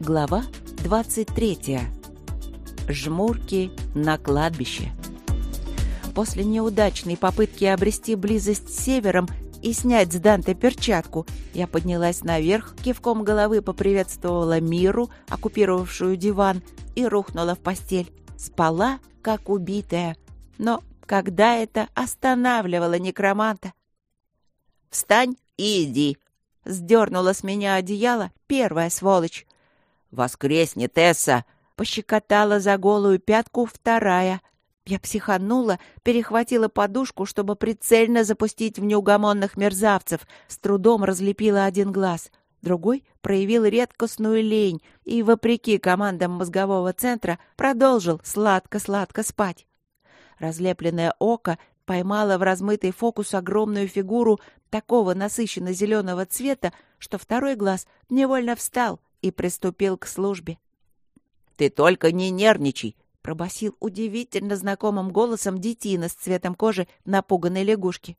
Глава 23. Жмурки на кладбище. После неудачной попытки обрести близость с севером и снять с Данте перчатку, я поднялась наверх, кивком головы поприветствовала Миру, оккупировавшую диван, и рухнула в постель. Спала, как убитая. Но когда это останавливало некроманта? «Встань и иди!» — сдернула с меня одеяло первая сволочь. «Воскресни, Тесса!» — пощекотала за голую пятку вторая. Я психанула, перехватила подушку, чтобы прицельно запустить в неугомонных мерзавцев, с трудом разлепила один глаз. Другой проявил редкостную лень и, вопреки командам мозгового центра, продолжил сладко-сладко спать. Разлепленное око поймало в размытый фокус огромную фигуру такого насыщенно зеленого цвета, что второй глаз невольно встал и приступил к службе. «Ты только не нервничай!» — пробасил удивительно знакомым голосом детина с цветом кожи напуганной лягушки.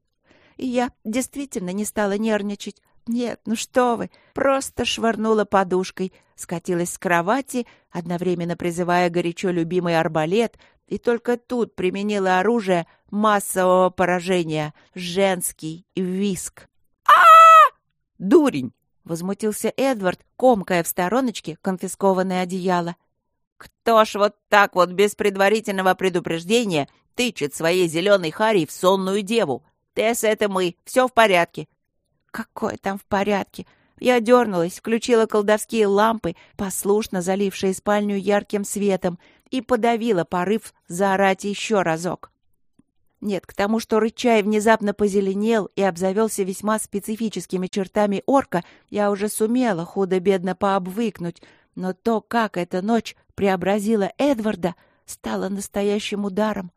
И я действительно не стала нервничать. Нет, ну что вы, просто швырнула подушкой, скатилась с кровати, одновременно призывая горячо любимый арбалет, и только тут применила оружие массового поражения — женский виск. а Дурень! — возмутился Эдвард, комкая в стороночке конфискованное одеяло. «Кто ж вот так вот без предварительного предупреждения тычет своей зеленой Харри в сонную деву? Тесс, это мы, все в порядке». «Какое там в порядке?» Я дернулась, включила колдовские лампы, послушно залившие спальню ярким светом, и подавила порыв заорать еще разок. Нет, к тому, что Рычай внезапно позеленел и обзавелся весьма специфическими чертами орка, я уже сумела худо-бедно пообвыкнуть, но то, как эта ночь преобразила Эдварда, стало настоящим ударом.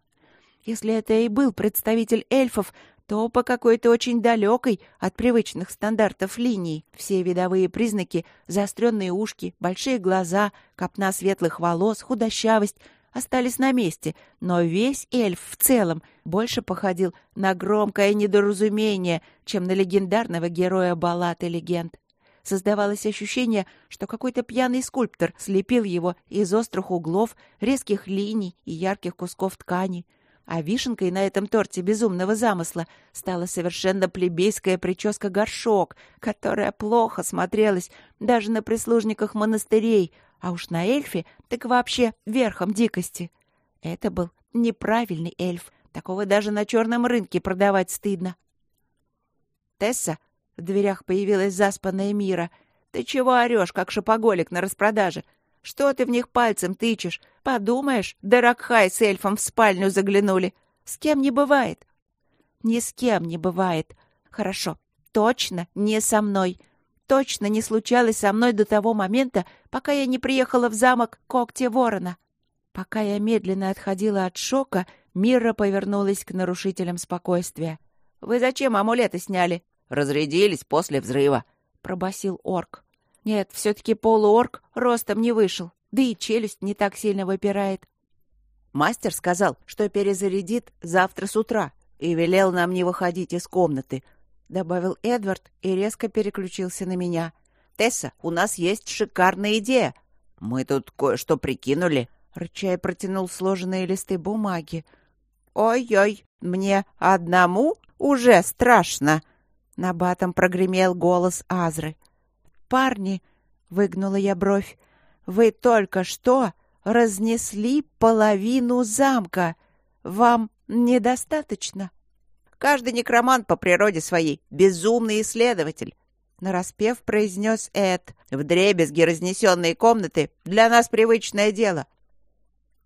Если это и был представитель эльфов, то по какой-то очень далекой от привычных стандартов линии. Все видовые признаки — заостренные ушки, большие глаза, копна светлых волос, худощавость — остались на месте, но весь эльф в целом больше походил на громкое недоразумение, чем на легендарного героя баллад и легенд. Создавалось ощущение, что какой-то пьяный скульптор слепил его из острых углов, резких линий и ярких кусков ткани. А вишенкой на этом торте безумного замысла стала совершенно плебейская прическа-горшок, которая плохо смотрелась даже на прислужниках монастырей, а уж на эльфе так вообще верхом дикости. Это был неправильный эльф. Такого даже на черном рынке продавать стыдно. «Тесса!» — в дверях появилась заспанная Мира. «Ты чего орешь, как шопоголик на распродаже? Что ты в них пальцем тычешь? Подумаешь, Даракхай с эльфом в спальню заглянули. С кем не бывает?» «Ни с кем не бывает. Хорошо, точно не со мной точно не случалось со мной до того момента, пока я не приехала в замок Когти Ворона. Пока я медленно отходила от шока, Мира повернулась к нарушителям спокойствия. «Вы зачем амулеты сняли?» «Разрядились после взрыва», — пробасил орк. «Нет, все-таки полуорк ростом не вышел, да и челюсть не так сильно выпирает». Мастер сказал, что перезарядит завтра с утра, и велел нам не выходить из комнаты, — добавил Эдвард и резко переключился на меня. «Тесса, у нас есть шикарная идея. Мы тут кое-что прикинули». Рычай протянул сложенные листы бумаги. «Ой-ой, мне одному уже страшно!» Набатом прогремел голос Азры. «Парни!» — выгнула я бровь. «Вы только что разнесли половину замка. Вам недостаточно?» Каждый некромант по природе своей — безумный исследователь. Нараспев произнес Эд. В дребезги разнесенные комнаты для нас привычное дело.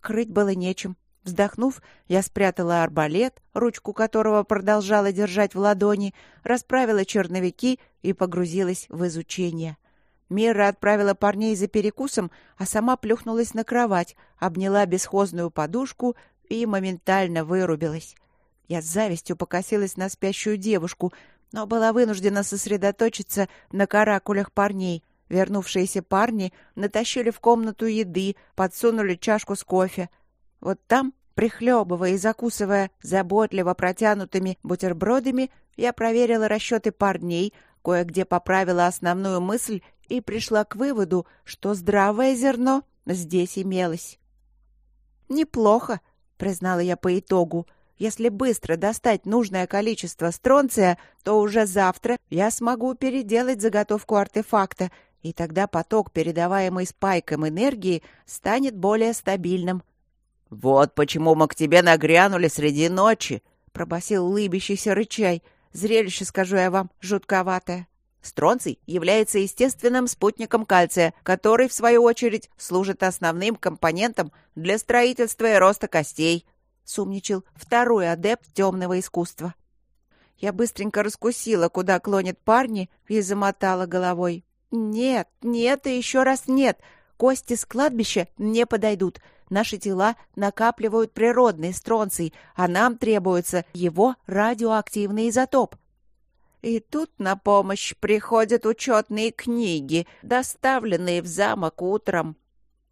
Крыть было нечем. Вздохнув, я спрятала арбалет, ручку которого продолжала держать в ладони, расправила черновики и погрузилась в изучение. Мира отправила парней за перекусом, а сама плюхнулась на кровать, обняла бесхозную подушку и моментально вырубилась. Я с завистью покосилась на спящую девушку, но была вынуждена сосредоточиться на каракулях парней. Вернувшиеся парни натащили в комнату еды, подсунули чашку с кофе. Вот там, прихлебывая и закусывая заботливо протянутыми бутербродами, я проверила расчеты парней, кое-где поправила основную мысль и пришла к выводу, что здравое зерно здесь имелось. «Неплохо», — признала я по итогу. «Если быстро достать нужное количество стронция, то уже завтра я смогу переделать заготовку артефакта, и тогда поток, передаваемый спайком энергии, станет более стабильным». «Вот почему мы к тебе нагрянули среди ночи», — пробасил лыбящийся рычай. «Зрелище, скажу я вам, жутковатое». Стронций является естественным спутником кальция, который, в свою очередь, служит основным компонентом для строительства и роста костей, — сумничал второй адепт темного искусства. Я быстренько раскусила, куда клонят парни, и замотала головой. «Нет, нет и еще раз нет. Кости с кладбища не подойдут. Наши тела накапливают природный стронций, а нам требуется его радиоактивный изотоп. И тут на помощь приходят учетные книги, доставленные в замок утром.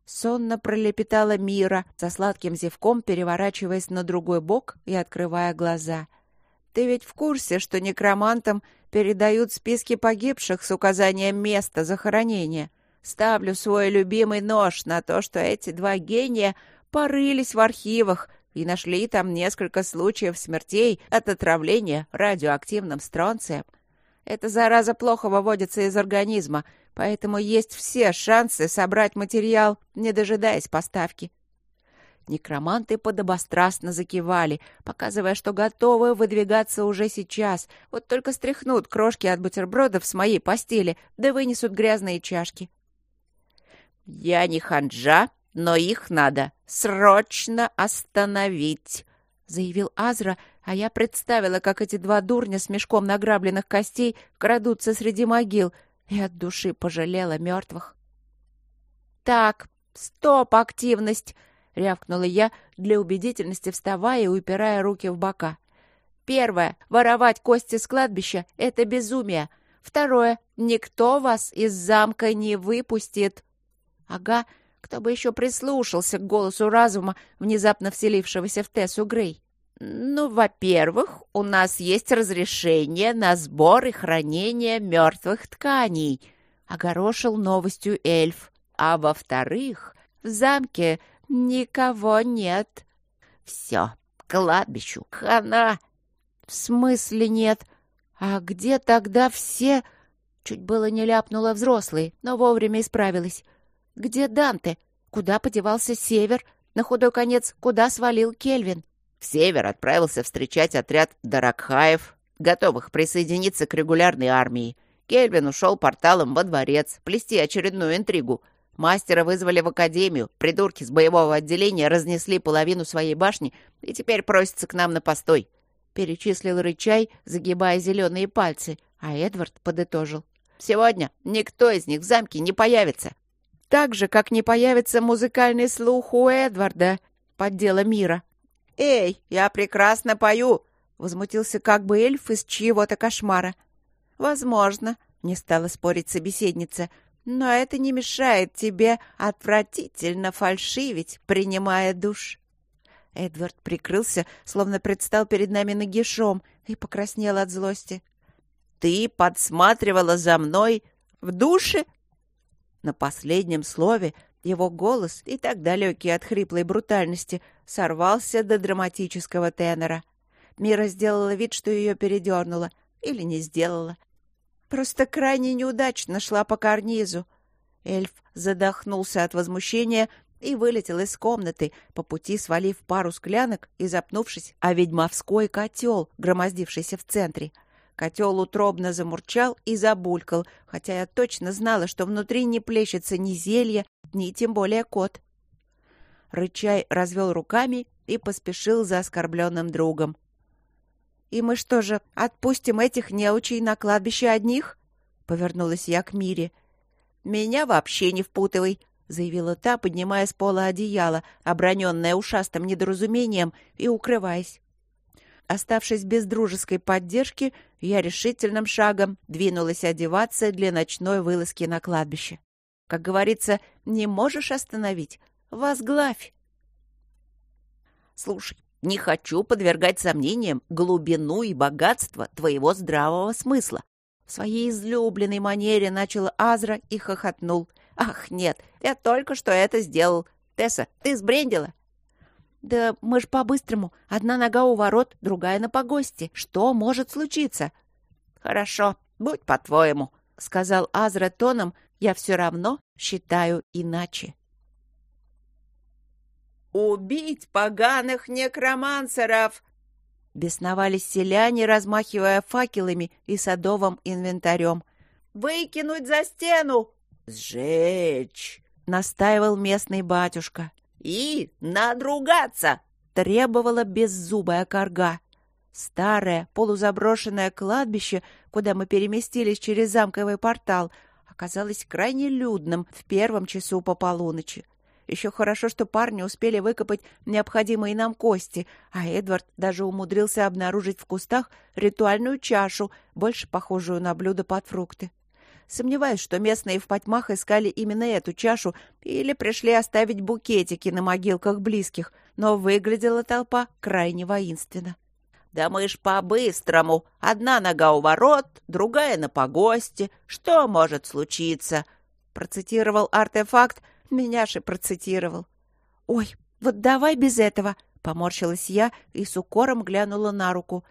Сонно пролепетала Мира, со сладким зевком переворачиваясь на другой бок и открывая глаза. «Ты ведь в курсе, что некромантам передают списки погибших с указанием места захоронения? Ставлю свой любимый нож на то, что эти два гения порылись в архивах и нашли там несколько случаев смертей от отравления радиоактивным стронцием. Эта зараза плохо выводится из организма, поэтому есть все шансы собрать материал, не дожидаясь поставки. Некроманты подобострастно закивали, показывая, что готовы выдвигаться уже сейчас. Вот только стряхнут крошки от бутербродов с моей постели, да вынесут грязные чашки. «Я не ханжа, но их надо срочно остановить», — заявил Азра, а я представила, как эти два дурня с мешком награбленных костей крадутся среди могил, и от души пожалела мертвых. «Так, стоп, активность!» — рявкнула я, для убедительности вставая и упирая руки в бока. «Первое. Воровать кости с кладбища — это безумие. Второе. Никто вас из замка не выпустит». «Ага, кто бы еще прислушался к голосу разума, внезапно вселившегося в Тессу Грей? «Ну, во-первых, у нас есть разрешение на сбор и хранение мертвых тканей», — огорошил новостью эльф. «А во-вторых, в замке никого нет. Все, кладбищу хана». «В смысле нет? А где тогда все...» Чуть было не ляпнула взрослый, но вовремя исправилась. Где Данте? Куда подевался Север? На худой конец, куда свалил Кельвин? В Север отправился встречать отряд Даракхаев, готовых присоединиться к регулярной армии. Кельвин ушел порталом во дворец, плести очередную интригу. Мастера вызвали в академию, придурки с боевого отделения разнесли половину своей башни и теперь просятся к нам на постой. Перечислил Рычай, загибая зеленые пальцы, а Эдвард подытожил. «Сегодня никто из них в замке не появится. Так же, как не появится музыкальный слух у Эдварда, поддела Мира. «Эй, я прекрасно пою!» — возмутился как бы эльф из чьего-то кошмара. «Возможно», — не стала спорить собеседница, «но это не мешает тебе отвратительно фальшивить, принимая душ». Эдвард прикрылся, словно предстал перед нами нагишом, и покраснел от злости. «Ты подсматривала за мной в душе?» На последнем слове его голос, и так далекий от хриплой брутальности, сорвался до драматического тенора. Мира сделала вид, что ее передернула. Или не сделала. Просто крайне неудачно шла по карнизу. Эльф задохнулся от возмущения и вылетел из комнаты, по пути свалив пару склянок и запнувшись о ведьмовской котел, громоздившийся в центре — Котел утробно замурчал и забулькал, хотя я точно знала, что внутри не плещется ни зелье, ни тем более кот. Рычай развел руками и поспешил за оскорбленным другом. «И мы что же, отпустим этих неучей на кладбище одних?» — повернулась я к Мире. «Меня вообще не впутывай», — заявила та, поднимая с пола одеяло, оброненное ушастым недоразумением, и укрываясь. Оставшись без дружеской поддержки, я решительным шагом двинулась одеваться для ночной вылазки на кладбище. Как говорится, не можешь остановить — возглавь. Слушай, не хочу подвергать сомнениям глубину и богатство твоего здравого смысла. В своей излюбленной манере начал Азра и хохотнул. «Ах, нет, я только что это сделал. Тесса, ты сбрендила?» «Да мы ж по-быстрому. Одна нога у ворот, другая на погосте. Что может случиться?» «Хорошо, будь по-твоему», — сказал Азра тоном. «Я все равно считаю иначе». «Убить поганых некромансеров!» Бесновались селяне, размахивая факелами и садовым инвентарем. «Выкинуть за стену!» «Сжечь!» — настаивал местный батюшка. «И надругаться!» — требовала беззубая корга. Старое, полузаброшенное кладбище, куда мы переместились через замковый портал, оказалось крайне людным в первом часу по полуночи. Еще хорошо, что парни успели выкопать необходимые нам кости, а Эдвард даже умудрился обнаружить в кустах ритуальную чашу, больше похожую на блюдо под фрукты. Сомневаюсь, что местные в потьмах искали именно эту чашу или пришли оставить букетики на могилках близких, но выглядела толпа крайне воинственно. «Да мы ж по-быстрому. Одна нога у ворот, другая на погосте. Что может случиться?» Процитировал артефакт, Меняши процитировал. «Ой, вот давай без этого!» — поморщилась я и с укором глянула на руку.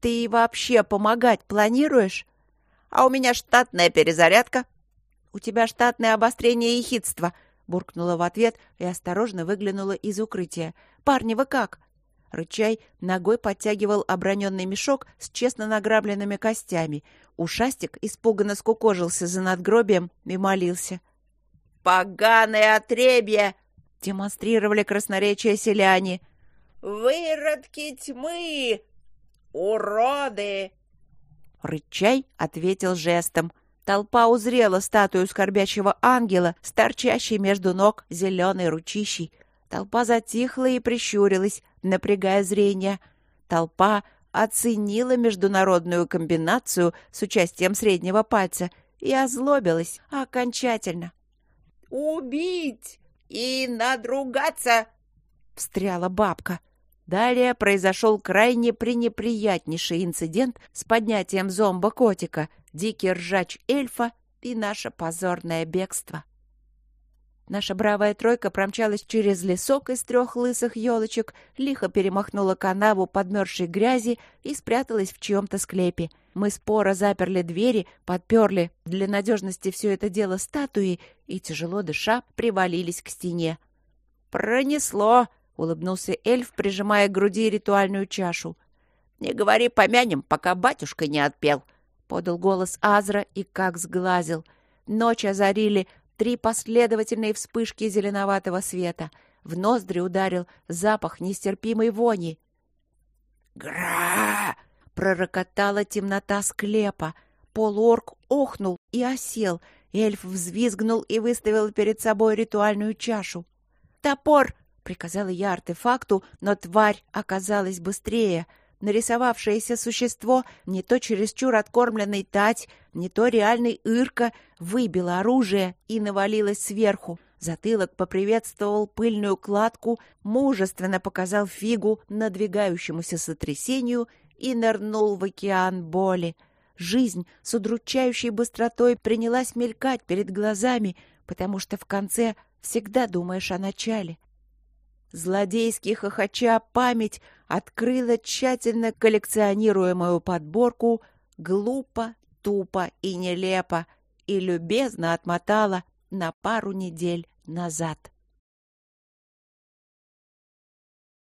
«Ты вообще помогать планируешь?» «А у меня штатная перезарядка». «У тебя штатное обострение ехидства», — буркнула в ответ и осторожно выглянула из укрытия. «Парни, вы как?» Рычай ногой подтягивал оброненный мешок с честно награбленными костями. Ушастик испуганно скукожился за надгробием и молился — поганое отребье!» — демонстрировали красноречие селяне. «Выродки тьмы! Уроды!» Рычай ответил жестом. Толпа узрела статую скорбящего ангела с торчащей между ног зеленой ручищей. Толпа затихла и прищурилась, напрягая зрение. Толпа оценила международную комбинацию с участием среднего пальца и озлобилась окончательно. «Убить и надругаться!» — встряла бабка. Далее произошел крайне пренеприятнейший инцидент с поднятием зомба-котика, дикий ржач эльфа и наше позорное бегство. Наша бравая тройка промчалась через лесок из трех лысых елочек, лихо перемахнула канаву подмерзшей грязи и спряталась в чьем-то склепе. Мы споро заперли двери, подперли для надежности все это дело статуи и, тяжело дыша, привалились к стене. «Пронесло!» — улыбнулся эльф, прижимая к груди ритуальную чашу. «Не говори помянем, пока батюшка не отпел», — подал голос Азра и как сглазил. Ночь озарили Три последовательные вспышки зеленоватого света. В ноздри ударил запах нестерпимой вони. «Гра!» — пророкотала темнота склепа. Полуорг охнул и осел. Эльф взвизгнул и выставил перед собой ритуальную чашу. «Топор!» — приказала я артефакту, но тварь оказалась быстрее — нарисовавшееся существо, не то чересчур откормленный тать, не то реальный Ирка, выбило оружие и навалилось сверху. Затылок поприветствовал пыльную кладку, мужественно показал фигу надвигающемуся сотрясению и нырнул в океан боли. Жизнь с удручающей быстротой принялась мелькать перед глазами, потому что в конце всегда думаешь о начале. Злодейски хохоча память открыла тщательно коллекционируемую подборку глупо, тупо и нелепо и любезно отмотала на пару недель назад.